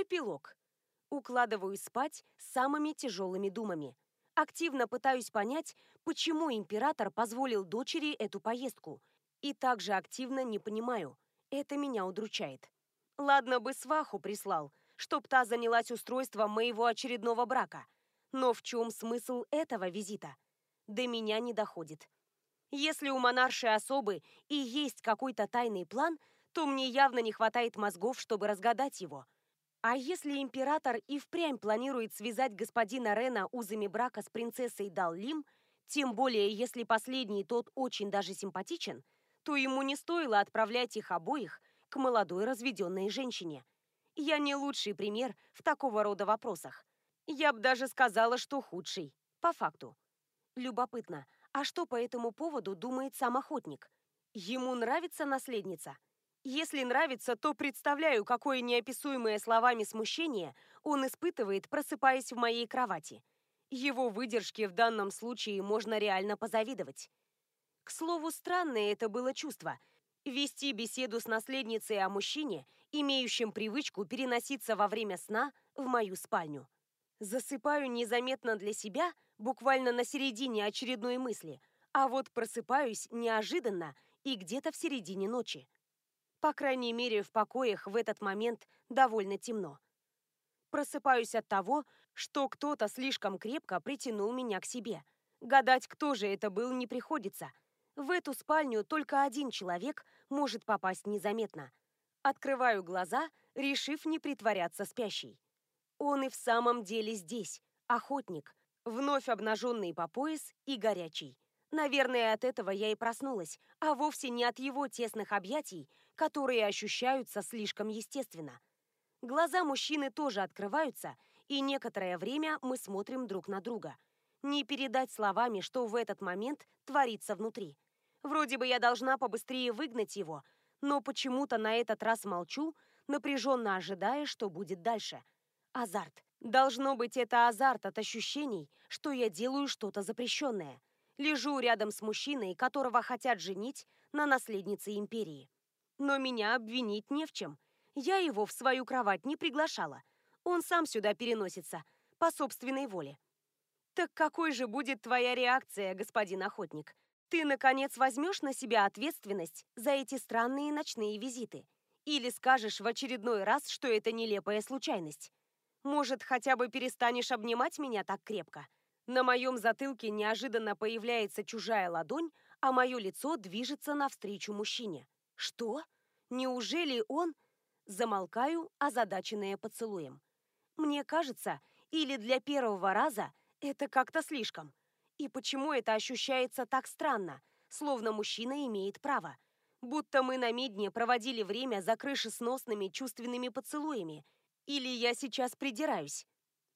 Эпилог. Укладываюсь спать с самыми тяжелыми думами. Активно пытаюсь понять, почему император позволил дочери эту поездку. И также активно не понимаю. Это меня удручает. Ладно бы сваху прислал, чтоб та занялась устройством моего очередного брака. Но в чем смысл этого визита? До меня не доходит. Если у монарши особы и есть какой-то тайный план, то мне явно не хватает мозгов, чтобы разгадать его. А если император и впрямь планирует связать господина Рена узами брака с принцессой Даллим, тем более если последний тот очень даже симпатичен, то ему не стоило отправлять их обоих к молодой разведенной женщине. Я не лучший пример в такого рода вопросах. Я бы даже сказала, что худший, по факту. Любопытно, а что по этому поводу думает сам охотник? Ему нравится наследница? Если нравится, то представляю, какое неописуемое словами смущение он испытывает, просыпаясь в моей кровати. Его выдержке в данном случае можно реально позавидовать. К слову, странное это было чувство – вести беседу с наследницей о мужчине, имеющем привычку переноситься во время сна в мою спальню. Засыпаю незаметно для себя, буквально на середине очередной мысли, а вот просыпаюсь неожиданно и где-то в середине ночи. По крайней мере, в покоях в этот момент довольно темно. Просыпаюсь от того, что кто-то слишком крепко притянул меня к себе. Гадать, кто же это был, не приходится. В эту спальню только один человек может попасть незаметно. Открываю глаза, решив не притворяться спящей. Он и в самом деле здесь, охотник, вновь обнаженный по пояс и горячий. Наверное, от этого я и проснулась, а вовсе не от его тесных объятий, которые ощущаются слишком естественно. Глаза мужчины тоже открываются, и некоторое время мы смотрим друг на друга. Не передать словами, что в этот момент творится внутри. Вроде бы я должна побыстрее выгнать его, но почему-то на этот раз молчу, напряженно ожидая, что будет дальше – Азарт. Должно быть, это азарт от ощущений, что я делаю что-то запрещенное. Лежу рядом с мужчиной, которого хотят женить на наследнице империи. Но меня обвинить не в чем. Я его в свою кровать не приглашала. Он сам сюда переносится, по собственной воле. Так какой же будет твоя реакция, господин охотник? Ты, наконец, возьмешь на себя ответственность за эти странные ночные визиты? Или скажешь в очередной раз, что это нелепая случайность? Может, хотя бы перестанешь обнимать меня так крепко? На моем затылке неожиданно появляется чужая ладонь, а мое лицо движется навстречу мужчине. Что? Неужели он... Замолкаю, озадаченная поцелуем. Мне кажется, или для первого раза это как-то слишком. И почему это ощущается так странно, словно мужчина имеет право? Будто мы на медне проводили время за крышесносными чувственными поцелуями – или я сейчас придираюсь?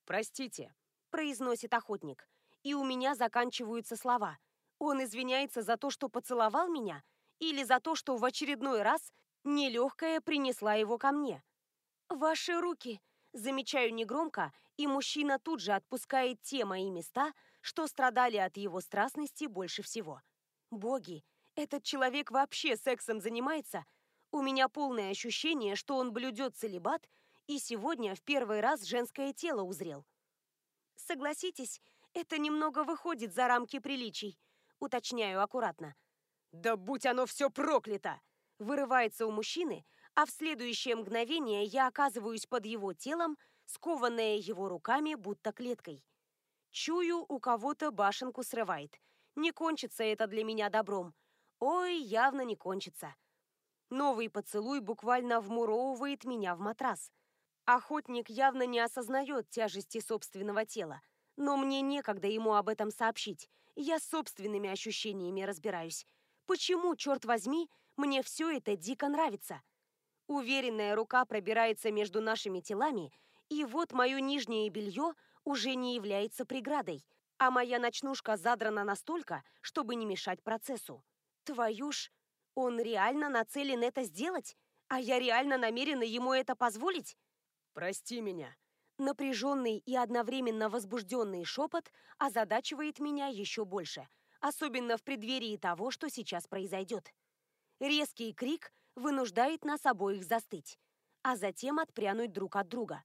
Простите, произносит охотник, и у меня заканчиваются слова. Он извиняется за то, что поцеловал меня, или за то, что в очередной раз нелегкая принесла его ко мне. Ваши руки, замечаю негромко, и мужчина тут же отпускает те мои места, что страдали от его страстности больше всего. Боги, этот человек вообще сексом занимается? У меня полное ощущение, что он блюдет целебат и сегодня в первый раз женское тело узрел. Согласитесь, это немного выходит за рамки приличий, уточняю аккуратно. Да будь оно все проклято! Вырывается у мужчины, а в следующее мгновение я оказываюсь под его телом, скованная его руками, будто клеткой. Чую, у кого-то башенку срывает. Не кончится это для меня добром. Ой, явно не кончится. Новый поцелуй буквально вмуровывает меня в матрас – Охотник явно не осознает тяжести собственного тела, но мне некогда ему об этом сообщить. Я собственными ощущениями разбираюсь. Почему, черт возьми, мне все это дико нравится? Уверенная рука пробирается между нашими телами, и вот мое нижнее белье уже не является преградой, а моя ночнушка задрана настолько, чтобы не мешать процессу. Твою ж, он реально нацелен это сделать? А я реально намерена ему это позволить? Прости меня. Напряженный и одновременно возбужденный шепот озадачивает меня еще больше, особенно в преддверии того, что сейчас произойдет. Резкий крик вынуждает нас обоих застыть, а затем отпрянуть друг от друга.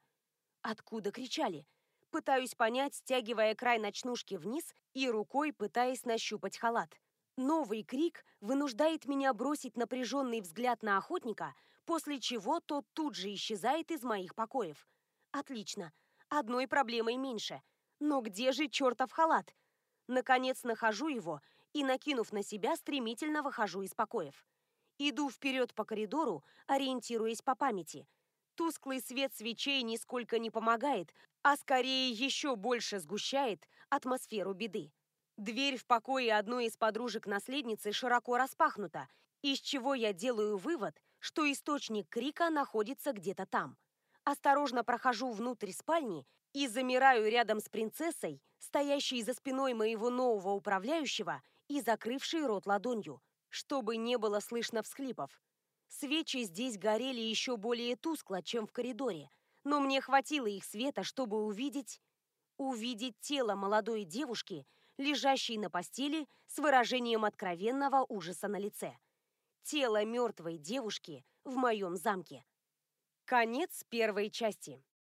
Откуда кричали? Пытаюсь понять, стягивая край ночнушки вниз и рукой пытаясь нащупать халат. Новый крик вынуждает меня бросить напряженный взгляд на охотника, после чего тот тут же исчезает из моих покоев. Отлично. Одной проблемой меньше. Но где же чертов халат? Наконец нахожу его и, накинув на себя, стремительно выхожу из покоев. Иду вперед по коридору, ориентируясь по памяти. Тусклый свет свечей нисколько не помогает, а скорее еще больше сгущает атмосферу беды. Дверь в покое одной из подружек-наследницы широко распахнута, из чего я делаю вывод, что источник крика находится где-то там. Осторожно прохожу внутрь спальни и замираю рядом с принцессой, стоящей за спиной моего нового управляющего и закрывшей рот ладонью, чтобы не было слышно всхлипов. Свечи здесь горели еще более тускло, чем в коридоре, но мне хватило их света, чтобы увидеть... увидеть тело молодой девушки, лежащей на постели с выражением откровенного ужаса на лице. Тело мертвой девушки в моем замке. Конец первой части.